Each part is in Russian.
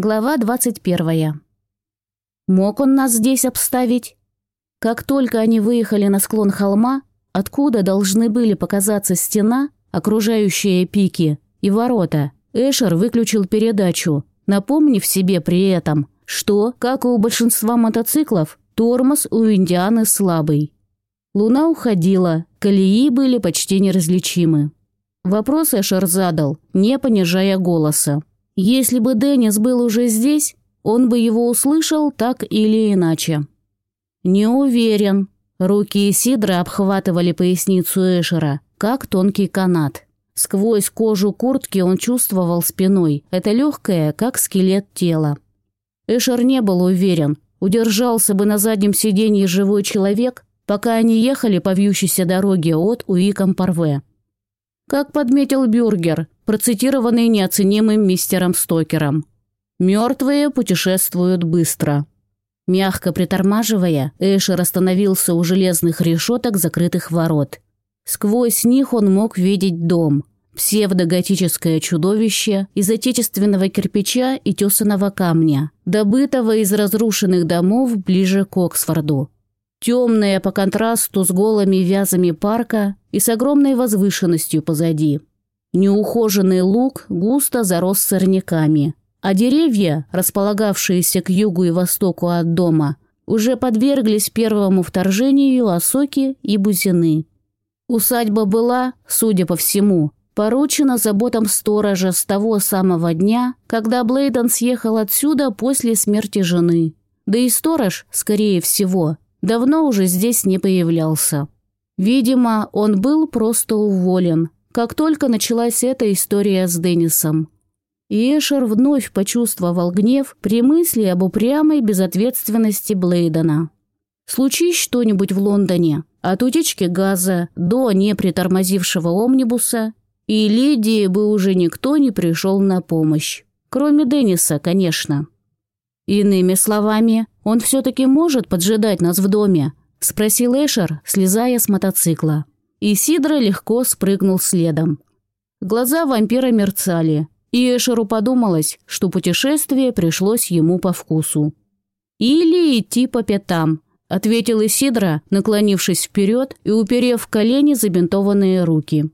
Глава 21. Мог он нас здесь обставить? Как только они выехали на склон холма, откуда должны были показаться стена, окружающая пики, и ворота, Эшер выключил передачу, напомнив себе при этом, что, как и у большинства мотоциклов, тормоз у Индианы слабый. Луна уходила, колеи были почти неразличимы. Вопрос Эшер задал, не понижая голоса. Если бы Деннис был уже здесь, он бы его услышал так или иначе. Не уверен. Руки Сидра обхватывали поясницу Эшера, как тонкий канат. Сквозь кожу куртки он чувствовал спиной. Это легкое, как скелет тела. Эшер не был уверен, удержался бы на заднем сиденье живой человек, пока они ехали по вьющейся дороге от Уиком-Парве. Как подметил Бюргер, процитированный неоценимым мистером Стокером. «Мертвые путешествуют быстро». Мягко притормаживая, Эшер остановился у железных решеток закрытых ворот. Сквозь них он мог видеть дом, псевдоготическое чудовище из отечественного кирпича и тесаного камня, добытого из разрушенных домов ближе к Оксфорду. Темное по контрасту с голыми вязами парка и с огромной возвышенностью позади. Неухоженный луг густо зарос сорняками, а деревья, располагавшиеся к югу и востоку от дома, уже подверглись первому вторжению осоки и бузины. Усадьба была, судя по всему, поручена заботам сторожа с того самого дня, когда Блейден съехал отсюда после смерти жены. Да и сторож, скорее всего, давно уже здесь не появлялся. Видимо, он был просто уволен, как только началась эта история с Деннисом. И Эшер вновь почувствовал гнев при мысли об упрямой безответственности Блейдена. Случись что-нибудь в Лондоне, от утечки газа до непритормозившего омнибуса, и Лидии бы уже никто не пришел на помощь. Кроме Денниса, конечно. Иными словами, он все-таки может поджидать нас в доме, спросил Эшер, слезая с мотоцикла. И Сидра легко спрыгнул следом. Глаза вампира мерцали, и Эшеру подумалось, что путешествие пришлось ему по вкусу. «Или идти по пятам», – ответил Исидра, наклонившись вперед и уперев в колени забинтованные руки.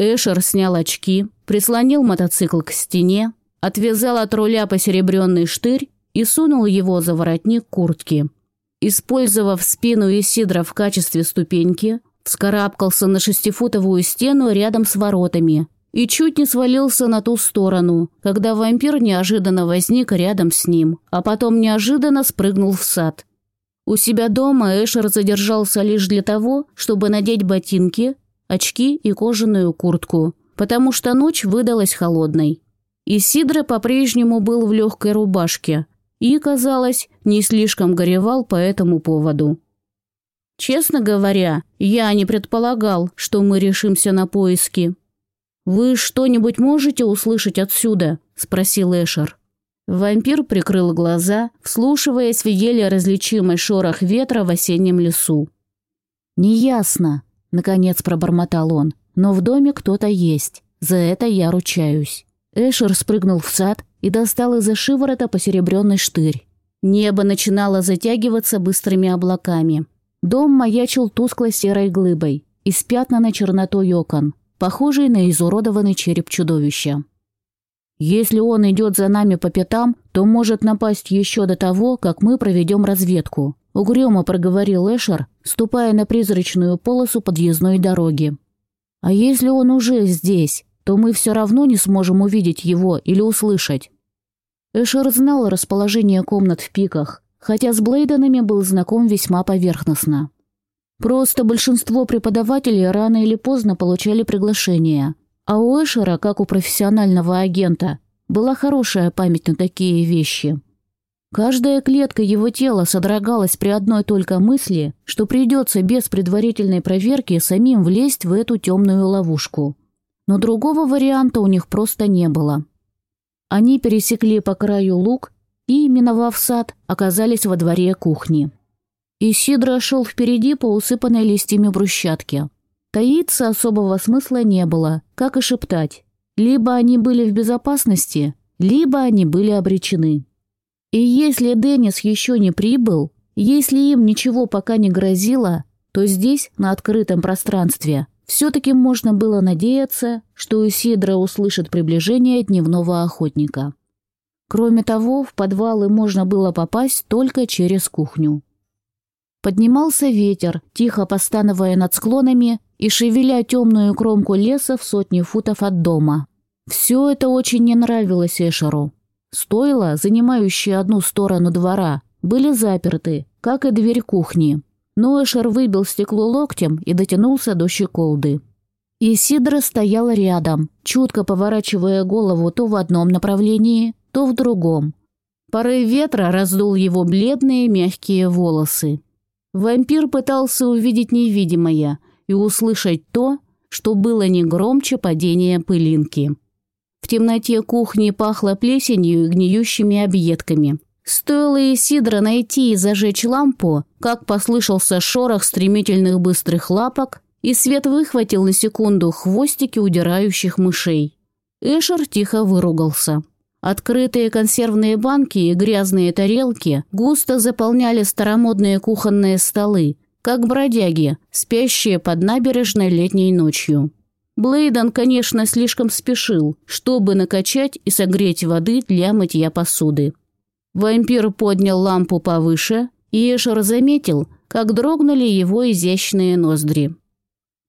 Эшер снял очки, прислонил мотоцикл к стене, отвязал от руля посеребренный штырь и сунул его за воротник куртки. Использовав спину Исидра в качестве ступеньки, Вскарабкался на шестифутовую стену рядом с воротами и чуть не свалился на ту сторону, когда вампир неожиданно возник рядом с ним, а потом неожиданно спрыгнул в сад. У себя дома Эшер задержался лишь для того, чтобы надеть ботинки, очки и кожаную куртку, потому что ночь выдалась холодной. Исидро по-прежнему был в легкой рубашке и, казалось, не слишком горевал по этому поводу. Честно говоря, я не предполагал, что мы решимся на поиски. Вы что-нибудь можете услышать отсюда? спросил Эшер. Вампир прикрыл глаза, вслушиваясь в еле различимый шорох ветра в осеннем лесу. «Неясно», — наконец пробормотал он, — «но в доме кто-то есть. За это я ручаюсь». Эшер спрыгнул в сад и достал из-за шиворота посеребренный штырь. Небо начинало затягиваться быстрыми облаками. Дом маячил тускло-серой глыбой, испятнанной чернотой окон, похожей на изуродованный череп чудовища. «Если он идет за нами по пятам, то может напасть еще до того, как мы проведем разведку», — угрюмо проговорил Эшер, ступая на призрачную полосу подъездной дороги. «А если он уже здесь, то мы все равно не сможем увидеть его или услышать». Эшер знал расположение комнат в пиках, хотя с Блейденами был знаком весьма поверхностно. Просто большинство преподавателей рано или поздно получали приглашения, а у Эшера, как у профессионального агента, была хорошая память на такие вещи. Каждая клетка его тела содрогалась при одной только мысли, что придется без предварительной проверки самим влезть в эту темную ловушку. Но другого варианта у них просто не было. Они пересекли по краю луг и, миновав сад, оказались во дворе кухни. Исидро шел впереди по усыпанной листьями брусчатке. Таиться особого смысла не было, как и шептать. Либо они были в безопасности, либо они были обречены. И если Деннис еще не прибыл, если им ничего пока не грозило, то здесь, на открытом пространстве, все-таки можно было надеяться, что Исидра услышит приближение дневного охотника. Кроме того, в подвалы можно было попасть только через кухню. Поднимался ветер, тихо постановая над склонами и шевеля темную кромку леса в сотни футов от дома. Все это очень не нравилось Эшеру. Стойла, занимающие одну сторону двора, были заперты, как и дверь кухни. Но Эшер выбил стекло локтем и дотянулся до щеколды. Исидра стоял рядом, чутко поворачивая голову то в одном направлении, то в другом. Порыв ветра раздул его бледные мягкие волосы. Вампир пытался увидеть невидимое и услышать то, что было не громче падения пылинки. В темноте кухни пахло плесенью и гниющими объедками. Стоило Исидро найти и зажечь лампу, как послышался шорох стремительных быстрых лапок, и свет выхватил на секунду хвостики удирающих мышей. Эшер тихо выругался. Открытые консервные банки и грязные тарелки густо заполняли старомодные кухонные столы, как бродяги, спящие под набережной летней ночью. Блейден, конечно, слишком спешил, чтобы накачать и согреть воды для мытья посуды. Вампир поднял лампу повыше, и Эшер заметил, как дрогнули его изящные ноздри.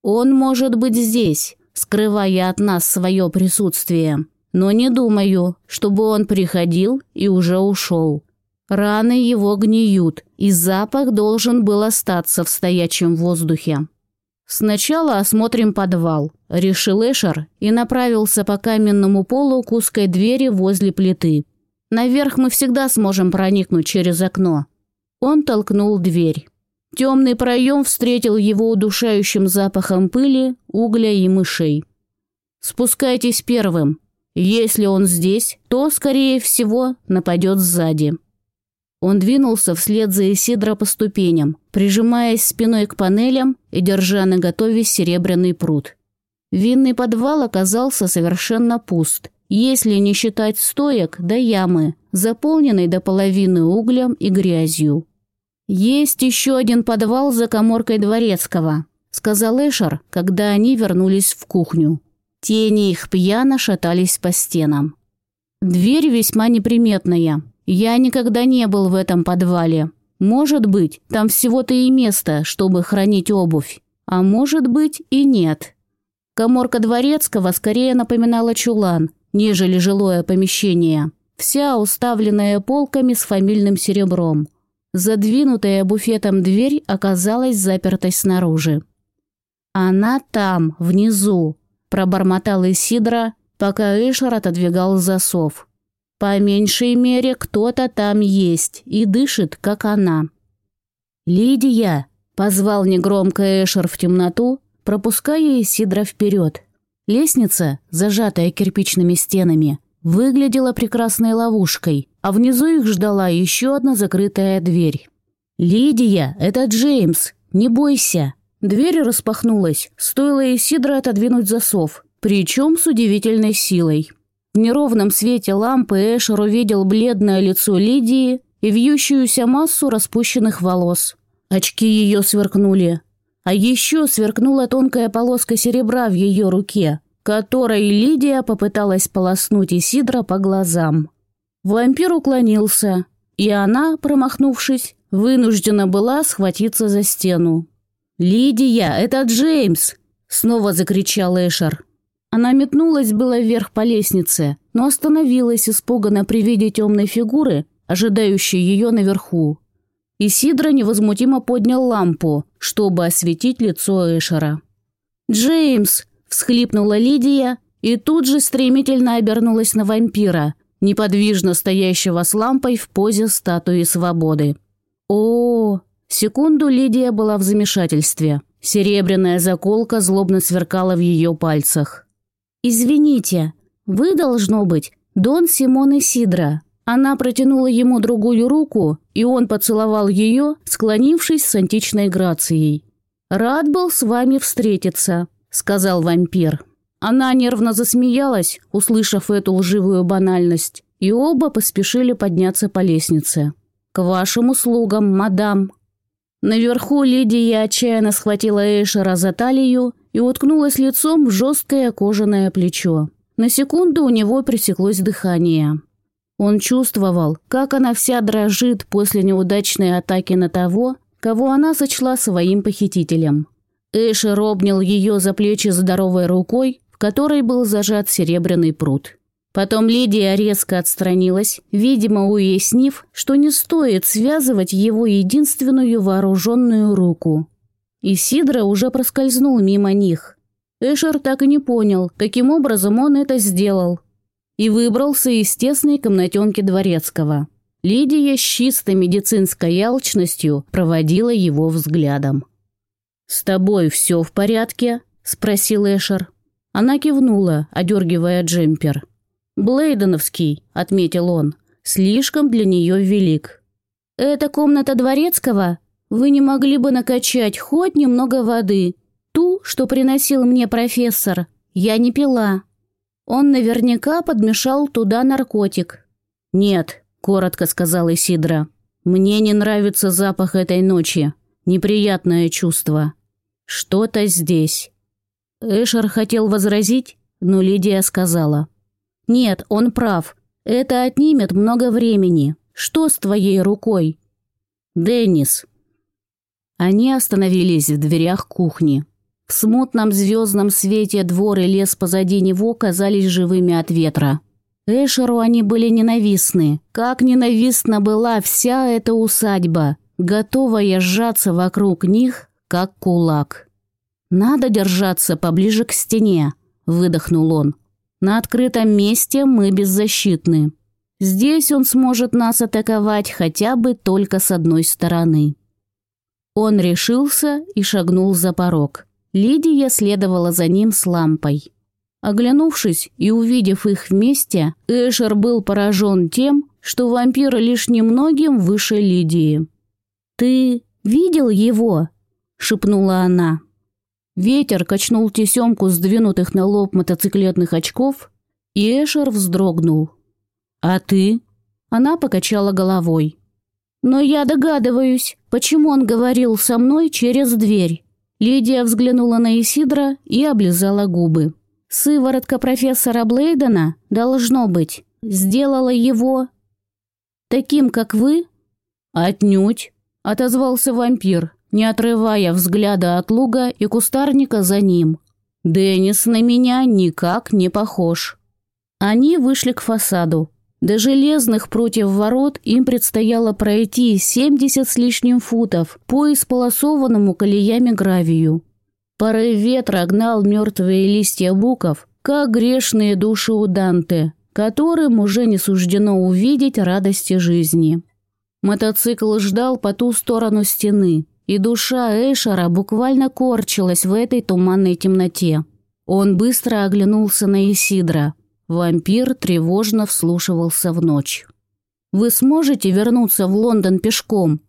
«Он может быть здесь, скрывая от нас свое присутствие, но не думаю, чтобы он приходил и уже ушел. Раны его гниют, и запах должен был остаться в стоячем воздухе». «Сначала осмотрим подвал», – решил Эшер и направился по каменному полу к узкой двери возле плиты. Наверх мы всегда сможем проникнуть через окно». Он толкнул дверь. Темный проем встретил его удушающим запахом пыли, угля и мышей. «Спускайтесь первым. Если он здесь, то, скорее всего, нападет сзади». Он двинулся вслед за Исидро по ступеням, прижимаясь спиной к панелям и держа наготове серебряный пруд. Винный подвал оказался совершенно пуст, если не считать стоек до ямы, заполненной до половины углем и грязью. «Есть еще один подвал за коморкой Дворецкого», — сказал Эшер, когда они вернулись в кухню. Тени их пьяно шатались по стенам. Дверь весьма неприметная. Я никогда не был в этом подвале. Может быть, там всего-то и место, чтобы хранить обувь. А может быть и нет. Коморка Дворецкого скорее напоминала чулан, нежели жилое помещение, вся уставленная полками с фамильным серебром. Задвинутая буфетом дверь оказалась запертой снаружи. «Она там, внизу», – пробормотал Исидра, пока Эшер отодвигал засов. «По меньшей мере кто-то там есть и дышит, как она». «Лидия!» – позвал негромко Эшер в темноту, пропуская Исидра вперед. Лестница, зажатая кирпичными стенами, выглядела прекрасной ловушкой, а внизу их ждала еще одна закрытая дверь. «Лидия, это Джеймс! Не бойся!» Дверь распахнулась, стоило Исидро отодвинуть засов, причем с удивительной силой. В неровном свете лампы Эшер увидел бледное лицо Лидии и вьющуюся массу распущенных волос. Очки ее сверкнули, а еще сверкнула тонкая полоска серебра в ее руке, которой Лидия попыталась полоснуть Исидра по глазам. Вампир уклонился, и она, промахнувшись, вынуждена была схватиться за стену. «Лидия, это Джеймс!» – снова закричал Эшер. Она метнулась было вверх по лестнице, но остановилась испуганно при виде темной фигуры, ожидающей ее наверху. Исидро невозмутимо поднял лампу, чтобы осветить лицо Эшера. «Джеймс!» – всхлипнула Лидия и тут же стремительно обернулась на вампира, неподвижно стоящего с лампой в позе статуи свободы. О, Секунду Лидия была в замешательстве. Серебряная заколка злобно сверкала в ее пальцах. «Извините, вы, должно быть, Дон Симон Исидро», она протянула ему другую руку, и он поцеловал ее, склонившись с античной грацией. «Рад был с вами встретиться», — сказал вампир. Она нервно засмеялась, услышав эту лживую банальность, и оба поспешили подняться по лестнице. «К вашим услугам, мадам!» Наверху Лидия отчаянно схватила Эшера за талию и уткнулась лицом в жесткое кожаное плечо. На секунду у него пресеклось дыхание. Он чувствовал, как она вся дрожит после неудачной атаки на того, кого она сочла своим похитителем. Эшер обнял ее за плечи здоровой рукой, в которой был зажат серебряный пруд. Потом Лидия резко отстранилась, видимо, уяснив, что не стоит связывать его единственную вооруженную руку. Исидра уже проскользнул мимо них. Эшер так и не понял, каким образом он это сделал, и выбрался из тесной комнатенки дворецкого. Лидия с чистой медицинской алчностью проводила его взглядом. «С тобой все в порядке?» – спросил Эшер. Она кивнула, одергивая джемпер. «Блейденовский», — отметил он, — «слишком для нее велик». «Это комната дворецкого? Вы не могли бы накачать хоть немного воды? Ту, что приносил мне профессор, я не пила. Он наверняка подмешал туда наркотик». «Нет», — коротко сказал Исидра, — «мне не нравится запах этой ночи. Неприятное чувство. Что-то здесь». Эшер хотел возразить, но Лидия сказала — «Нет, он прав. Это отнимет много времени. Что с твоей рукой?» «Деннис». Они остановились в дверях кухни. В смутном звездном свете двор и лес позади него казались живыми от ветра. Эшеру они были ненавистны. Как ненавистна была вся эта усадьба, готовая сжаться вокруг них, как кулак. «Надо держаться поближе к стене», – выдохнул он. На открытом месте мы беззащитны. Здесь он сможет нас атаковать хотя бы только с одной стороны. Он решился и шагнул за порог. Лидия следовала за ним с лампой. Оглянувшись и увидев их вместе, Эшер был поражен тем, что вампир лишь немногим выше Лидии. «Ты видел его?» – шепнула она. Ветер качнул тесемку сдвинутых на лоб мотоциклетных очков, и Эшер вздрогнул. «А ты?» Она покачала головой. «Но я догадываюсь, почему он говорил со мной через дверь». Лидия взглянула на Исидра и облизала губы. «Сыворотка профессора Блейдена, должно быть, сделала его...» «Таким, как вы?» «Отнюдь», — отозвался вампир, не отрывая взгляда от луга и кустарника за ним. «Деннис на меня никак не похож». Они вышли к фасаду. До железных против ворот им предстояло пройти 70 с лишним футов по исполосованному колеями гравию. Порыв ветра гнал мертвые листья буков, как грешные души у Данте, которым уже не суждено увидеть радости жизни. Мотоцикл ждал по ту сторону стены, и душа Эшера буквально корчилась в этой туманной темноте. Он быстро оглянулся на Исидра. Вампир тревожно вслушивался в ночь. «Вы сможете вернуться в Лондон пешком?»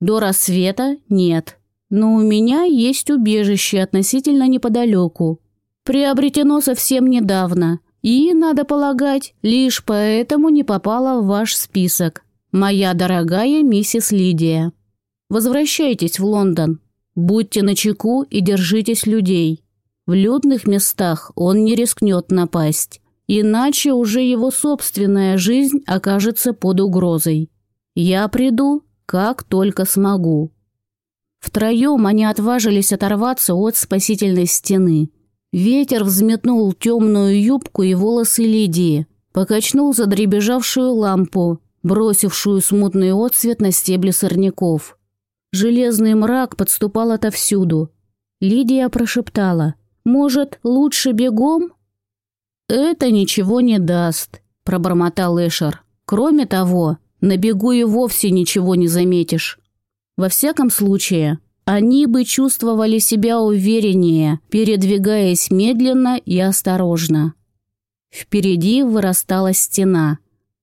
«До рассвета? Нет. Но у меня есть убежище относительно неподалеку. Приобретено совсем недавно. И, надо полагать, лишь поэтому не попало в ваш список. Моя дорогая миссис Лидия». Возвращайтесь в Лондон. Будьте начеку и держитесь людей. В людных местах он не рискнет напасть, иначе уже его собственная жизнь окажется под угрозой. Я приду, как только смогу. Втроем они отважились оторваться от спасительной стены. Ветер взметнул темную юбку и волосы Лидии, покачнул задребежавшую лампу, бросившую смутный отсвет на стебли сорняков. Железный мрак подступал отовсюду. Лидия прошептала. «Может, лучше бегом?» «Это ничего не даст», – пробормотал Эшер. «Кроме того, на бегу и вовсе ничего не заметишь. Во всяком случае, они бы чувствовали себя увереннее, передвигаясь медленно и осторожно. Впереди вырастала стена.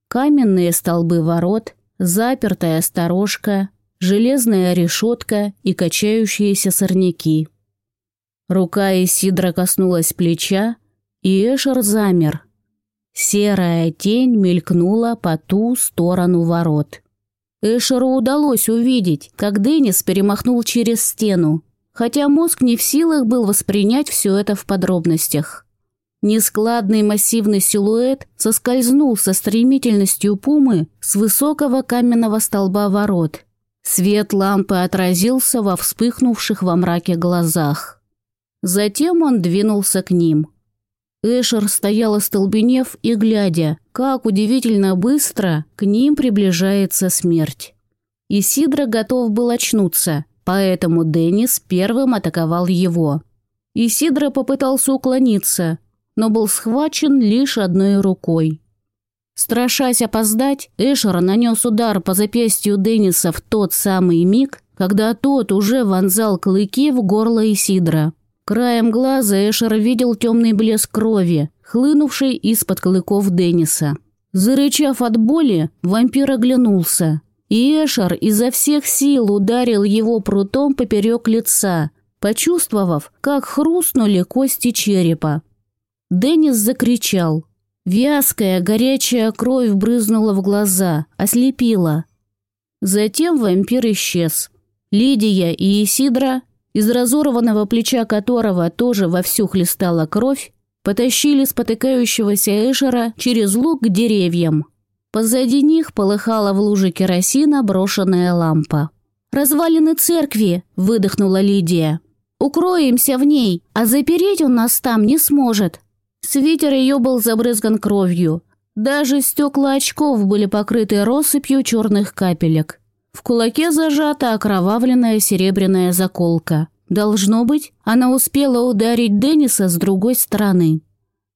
Каменные столбы ворот, запертая сторожка, железная решетка и качающиеся сорняки. Рука Исидра коснулась плеча, и Эшер замер. Серая тень мелькнула по ту сторону ворот. Эшеру удалось увидеть, как Деннис перемахнул через стену, хотя мозг не в силах был воспринять все это в подробностях. Нескладный массивный силуэт соскользнул со стремительностью пумы с высокого каменного столба ворот. Свет лампы отразился во вспыхнувших во мраке глазах. Затем он двинулся к ним. Эшер стоял остолбенев и глядя, как удивительно быстро к ним приближается смерть. Исидро готов был очнуться, поэтому Деннис первым атаковал его. Исидро попытался уклониться, но был схвачен лишь одной рукой. Страшась опоздать, Эшер нанес удар по запястью Денниса в тот самый миг, когда тот уже вонзал клыки в горло Исидра. Краем глаза Эшер видел темный блеск крови, хлынувший из-под клыков Денниса. Зарычав от боли, вампир оглянулся, и Эшер изо всех сил ударил его прутом поперек лица, почувствовав, как хрустнули кости черепа. Деннис закричал. Вязкая, горячая кровь брызнула в глаза, ослепила. Затем вампир исчез. Лидия и Исидра из разорванного плеча которого тоже вовсю хлестала кровь, потащили спотыкающегося Эшера через луг к деревьям. Позади них полыхала в луже керосина брошенная лампа. «Развалины церкви!» – выдохнула Лидия. «Укроемся в ней, а запереть он нас там не сможет!» Свитер ее был забрызган кровью. Даже стекла очков были покрыты россыпью черных капелек. В кулаке зажата окровавленная серебряная заколка. Должно быть, она успела ударить Денниса с другой стороны.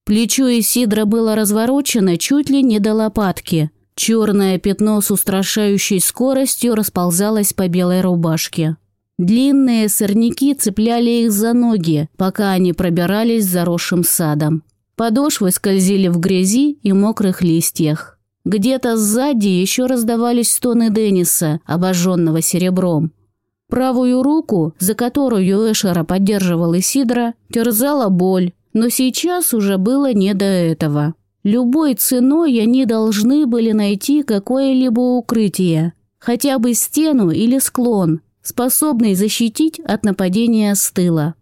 Плечо Исидра было разворочено чуть ли не до лопатки. Черное пятно с устрашающей скоростью расползалось по белой рубашке. Длинные сорняки цепляли их за ноги, пока они пробирались заросшим садом. Подошвы скользили в грязи и мокрых листьях. Где-то сзади еще раздавались стоны Денниса, обожженного серебром. Правую руку, за которую Эшера поддерживал Исидра, терзала боль, но сейчас уже было не до этого. Любой ценой они должны были найти какое-либо укрытие, хотя бы стену или склон, способный защитить от нападения с тыла.